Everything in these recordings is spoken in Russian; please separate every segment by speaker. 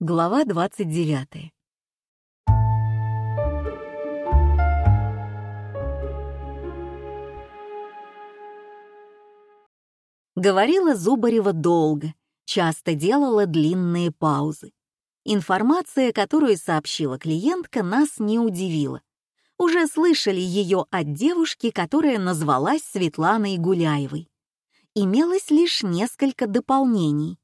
Speaker 1: Глава 29. Говорила Зубарева долго, часто делала длинные паузы. Информация, которую сообщила клиентка, нас не удивила. Уже слышали ее от девушки, которая назвалась Светланой Гуляевой. Имелось лишь несколько дополнений.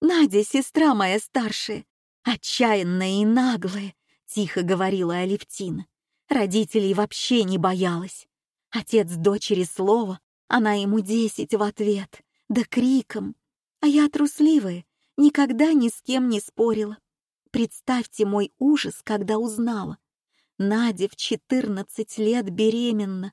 Speaker 1: «Надя, сестра моя старшая, отчаянная и наглая», — тихо говорила Алевтина. Родителей вообще не боялась. Отец дочери слова, она ему десять в ответ, да криком. А я трусливая, никогда ни с кем не спорила. Представьте мой ужас, когда узнала. Надя в четырнадцать лет беременна.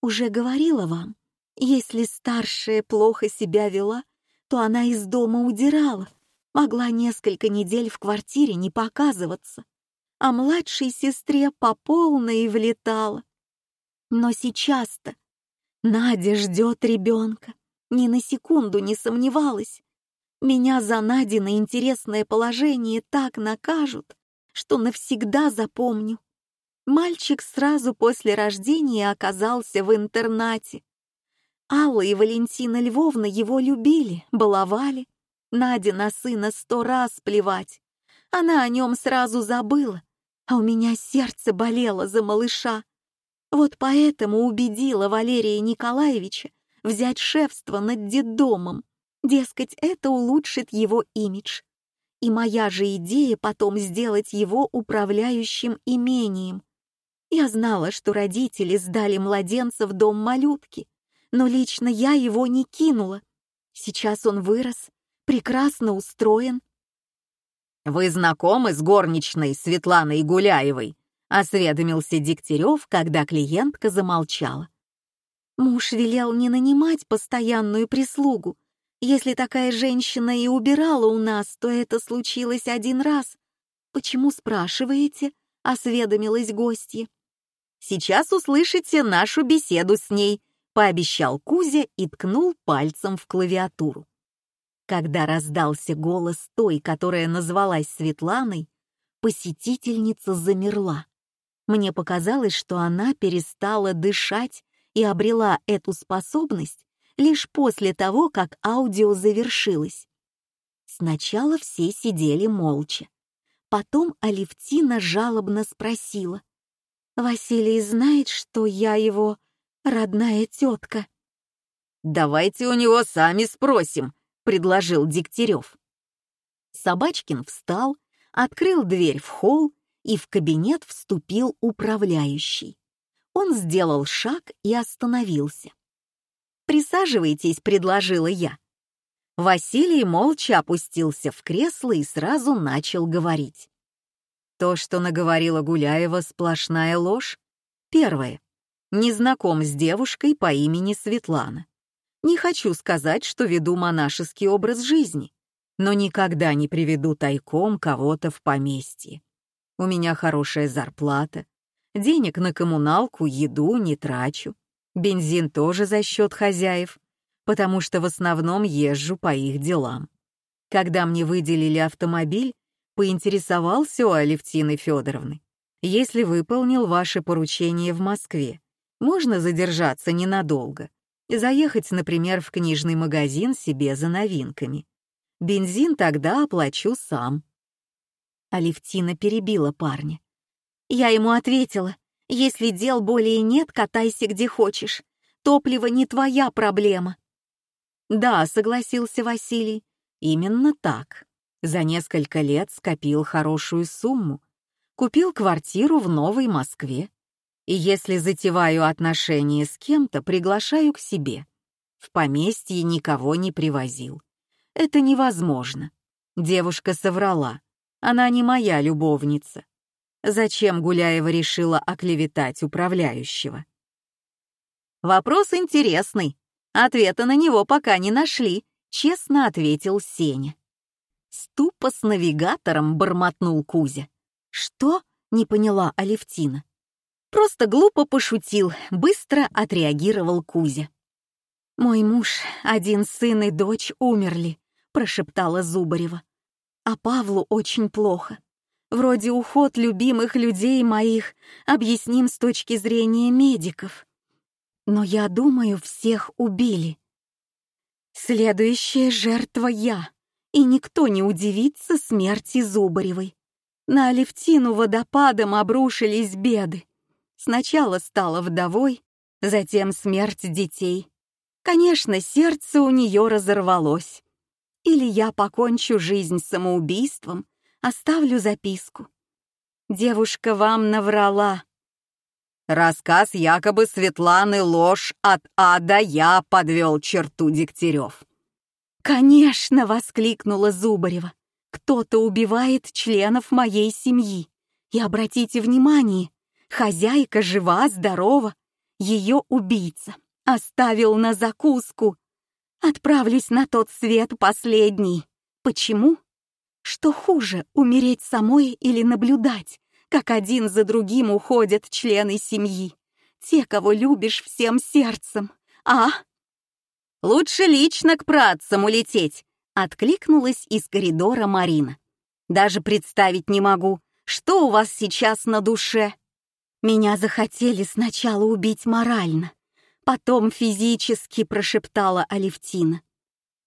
Speaker 1: Уже говорила вам, если старшая плохо себя вела, то она из дома удирала, могла несколько недель в квартире не показываться, а младшей сестре по полной влетала. Но сейчас-то Надя ждет ребенка, ни на секунду не сомневалась. Меня за Надино интересное положение так накажут, что навсегда запомню. Мальчик сразу после рождения оказался в интернате. Алла и Валентина Львовна его любили, баловали. Надя на сына сто раз плевать. Она о нем сразу забыла, а у меня сердце болело за малыша. Вот поэтому убедила Валерия Николаевича взять шефство над детдомом. Дескать, это улучшит его имидж. И моя же идея потом сделать его управляющим имением. Я знала, что родители сдали младенца в дом малютки, но лично я его не кинула. Сейчас он вырос, прекрасно устроен.
Speaker 2: «Вы знакомы с горничной Светланой Гуляевой?» — осведомился Дегтярев, когда клиентка замолчала.
Speaker 1: Муж велел не нанимать постоянную прислугу. Если такая женщина и убирала у нас, то это случилось один раз. Почему спрашиваете? — осведомилась гостья.
Speaker 2: «Сейчас услышите нашу беседу с ней», — пообещал Кузя и ткнул пальцем в клавиатуру. Когда раздался голос той, которая назвалась Светланой, посетительница замерла. Мне показалось, что она перестала дышать и обрела эту способность лишь после того, как аудио завершилось. Сначала все сидели молча. Потом Алевтина жалобно спросила. «Василий знает, что я его родная тетка. «Давайте у него сами спросим», — предложил Дегтярев.
Speaker 1: Собачкин встал, открыл дверь в холл, и в кабинет вступил управляющий. Он сделал шаг и остановился. «Присаживайтесь», — предложила я. Василий молча опустился в кресло и сразу начал говорить.
Speaker 2: То, что наговорила Гуляева, сплошная ложь. Первое не знаком с девушкой по имени Светлана. Не хочу сказать, что веду монашеский образ жизни, но никогда не приведу тайком кого-то в поместье. У меня хорошая зарплата, денег на коммуналку, еду не трачу, бензин тоже за счет хозяев, потому что в основном езжу по их делам. Когда мне выделили автомобиль, поинтересовался у Алевтины Федоровны, если выполнил ваше поручение в Москве, можно задержаться ненадолго и заехать, например, в книжный магазин себе за новинками. Бензин тогда оплачу сам.
Speaker 1: Алевтина перебила парня. Я ему ответила, если дел более нет, катайся где хочешь. Топливо не твоя проблема.
Speaker 2: Да, согласился Василий, именно так. За несколько лет скопил хорошую сумму. Купил квартиру в Новой Москве и если затеваю отношения с кем-то, приглашаю к себе. В поместье никого не привозил. Это невозможно. Девушка соврала. Она не моя любовница. Зачем Гуляева решила оклеветать управляющего? Вопрос интересный. Ответа на него пока не нашли, честно ответил Сеня.
Speaker 1: Ступа с навигатором бормотнул Кузя. Что? Не поняла Алевтина. Просто глупо пошутил, быстро отреагировал Кузя. «Мой муж, один сын и дочь умерли», — прошептала Зубарева. А Павлу очень плохо. Вроде уход любимых людей моих объясним с точки зрения медиков. Но я думаю, всех убили. Следующая жертва я, и никто не удивится смерти Зубаревой. На Алевтину водопадом обрушились беды. Сначала стала вдовой, затем смерть детей. Конечно, сердце у нее разорвалось. Или я покончу жизнь самоубийством, оставлю записку. Девушка вам наврала.
Speaker 2: Рассказ якобы Светланы ложь от А до Я подвел черту Дегтярев.
Speaker 1: «Конечно!» — воскликнула Зубарева. «Кто-то убивает членов моей семьи. И обратите внимание, хозяйка жива, здорова. Ее убийца оставил на закуску. Отправлюсь на тот свет последний. Почему? Что хуже, умереть самой или наблюдать, как один за другим уходят члены семьи, те, кого любишь всем сердцем, а?
Speaker 2: «Лучше лично к працам улететь», — откликнулась из коридора Марина. «Даже представить не могу, что у вас сейчас на душе?»
Speaker 1: «Меня захотели сначала убить морально, потом физически», — прошептала Алевтина.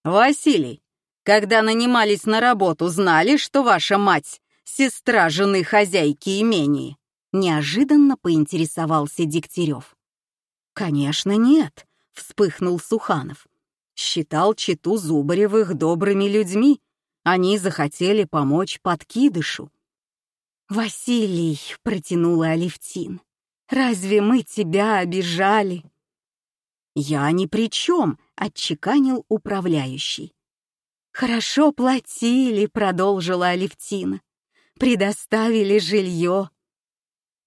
Speaker 2: «Василий, когда нанимались на работу, знали, что ваша мать — сестра жены хозяйки имения?» Неожиданно поинтересовался Дегтярев.
Speaker 1: «Конечно нет», вспыхнул Суханов.
Speaker 2: Считал читу Зубаревых добрыми людьми. Они захотели помочь подкидышу.
Speaker 1: «Василий», — протянула Алевтин, — «разве мы тебя обижали?»
Speaker 2: «Я ни при чем», — отчеканил управляющий.
Speaker 1: «Хорошо платили», — продолжила Алевтина. «Предоставили жилье».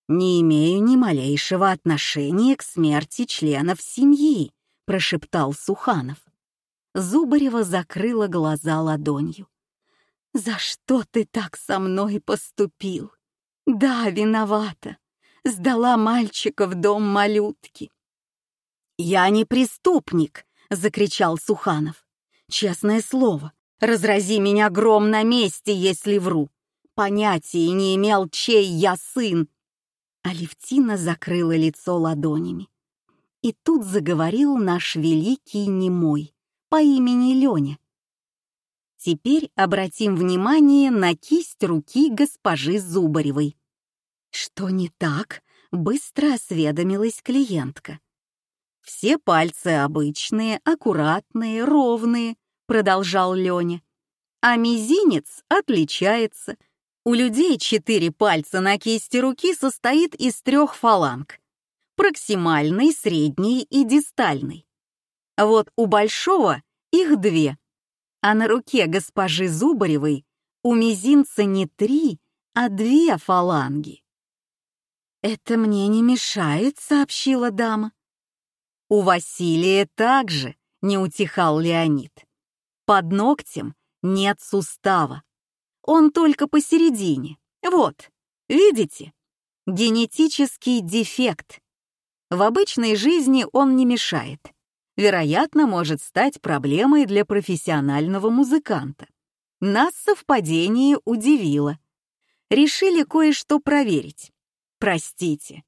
Speaker 2: «Не имею ни малейшего отношения к смерти членов семьи», прошептал Суханов.
Speaker 1: Зубарева закрыла глаза ладонью. «За что ты так со мной поступил? Да, виновата. Сдала мальчика в дом малютки».
Speaker 2: «Я не преступник!» — закричал Суханов. «Честное слово, разрази меня гром на месте, если вру. Понятия не имел, чей я сын».
Speaker 1: Алевтина закрыла лицо ладонями. И тут заговорил наш великий немой по имени Леня. Теперь обратим внимание на кисть руки госпожи Зубаревой. Что не так? Быстро осведомилась клиентка.
Speaker 2: Все пальцы обычные, аккуратные, ровные, продолжал Леня. А мизинец отличается. У людей четыре пальца на кисти руки состоит из трех фаланг проксимальный, средний и дистальный. Вот у большого их две, а на руке госпожи Зубаревой у мизинца не три, а две фаланги.
Speaker 1: «Это мне не мешает», — сообщила дама.
Speaker 2: «У Василия также», — не утихал Леонид. «Под ногтем нет сустава. Он только посередине. Вот, видите? Генетический дефект. В обычной жизни он не мешает. Вероятно, может стать проблемой для профессионального музыканта. Нас совпадение удивило. Решили кое-что проверить. Простите.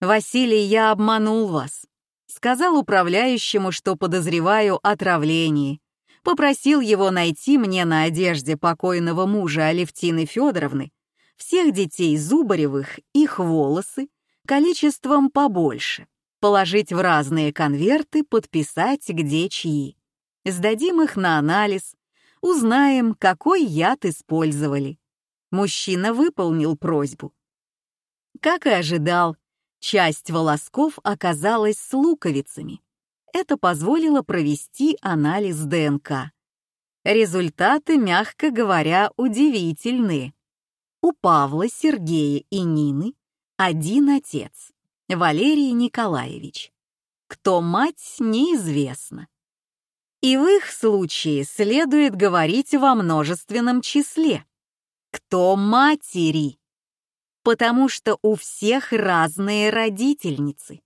Speaker 2: Василий, я обманул вас. Сказал управляющему, что подозреваю отравление. Попросил его найти мне на одежде покойного мужа Алевтины Федоровны всех детей Зубаревых, их волосы, количеством побольше, положить в разные конверты, подписать где чьи. Сдадим их на анализ, узнаем, какой яд использовали. Мужчина выполнил просьбу. Как и ожидал, часть волосков оказалась с луковицами. Это позволило провести анализ ДНК. Результаты, мягко говоря, удивительные. У Павла, Сергея и Нины один отец, Валерий Николаевич. Кто мать, неизвестно. И в их случае следует говорить во множественном числе. Кто матери? Потому что у всех разные родительницы.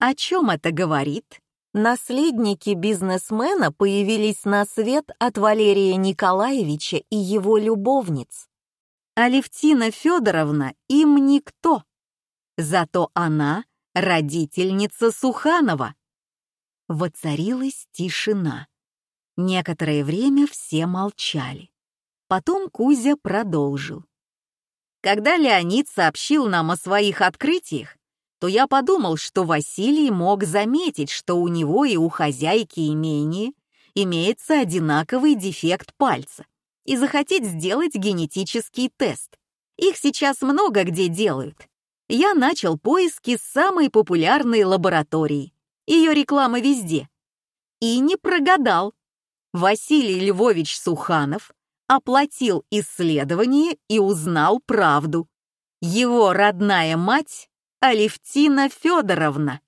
Speaker 2: О чем это говорит?
Speaker 1: Наследники бизнесмена появились на свет от Валерия Николаевича и его любовниц. Алевтина Федоровна им никто. Зато она — родительница Суханова. Воцарилась тишина. Некоторое время все молчали. Потом Кузя продолжил. Когда Леонид сообщил нам о своих открытиях, то я подумал, что Василий мог заметить, что у него и у хозяйки имения имеется одинаковый дефект пальца, и захотеть сделать генетический тест. Их сейчас много где делают. Я начал поиски самой популярной лаборатории. Ее реклама везде. И не прогадал. Василий Львович Суханов оплатил исследование и узнал правду. Его родная мать Алевтина Федоровна.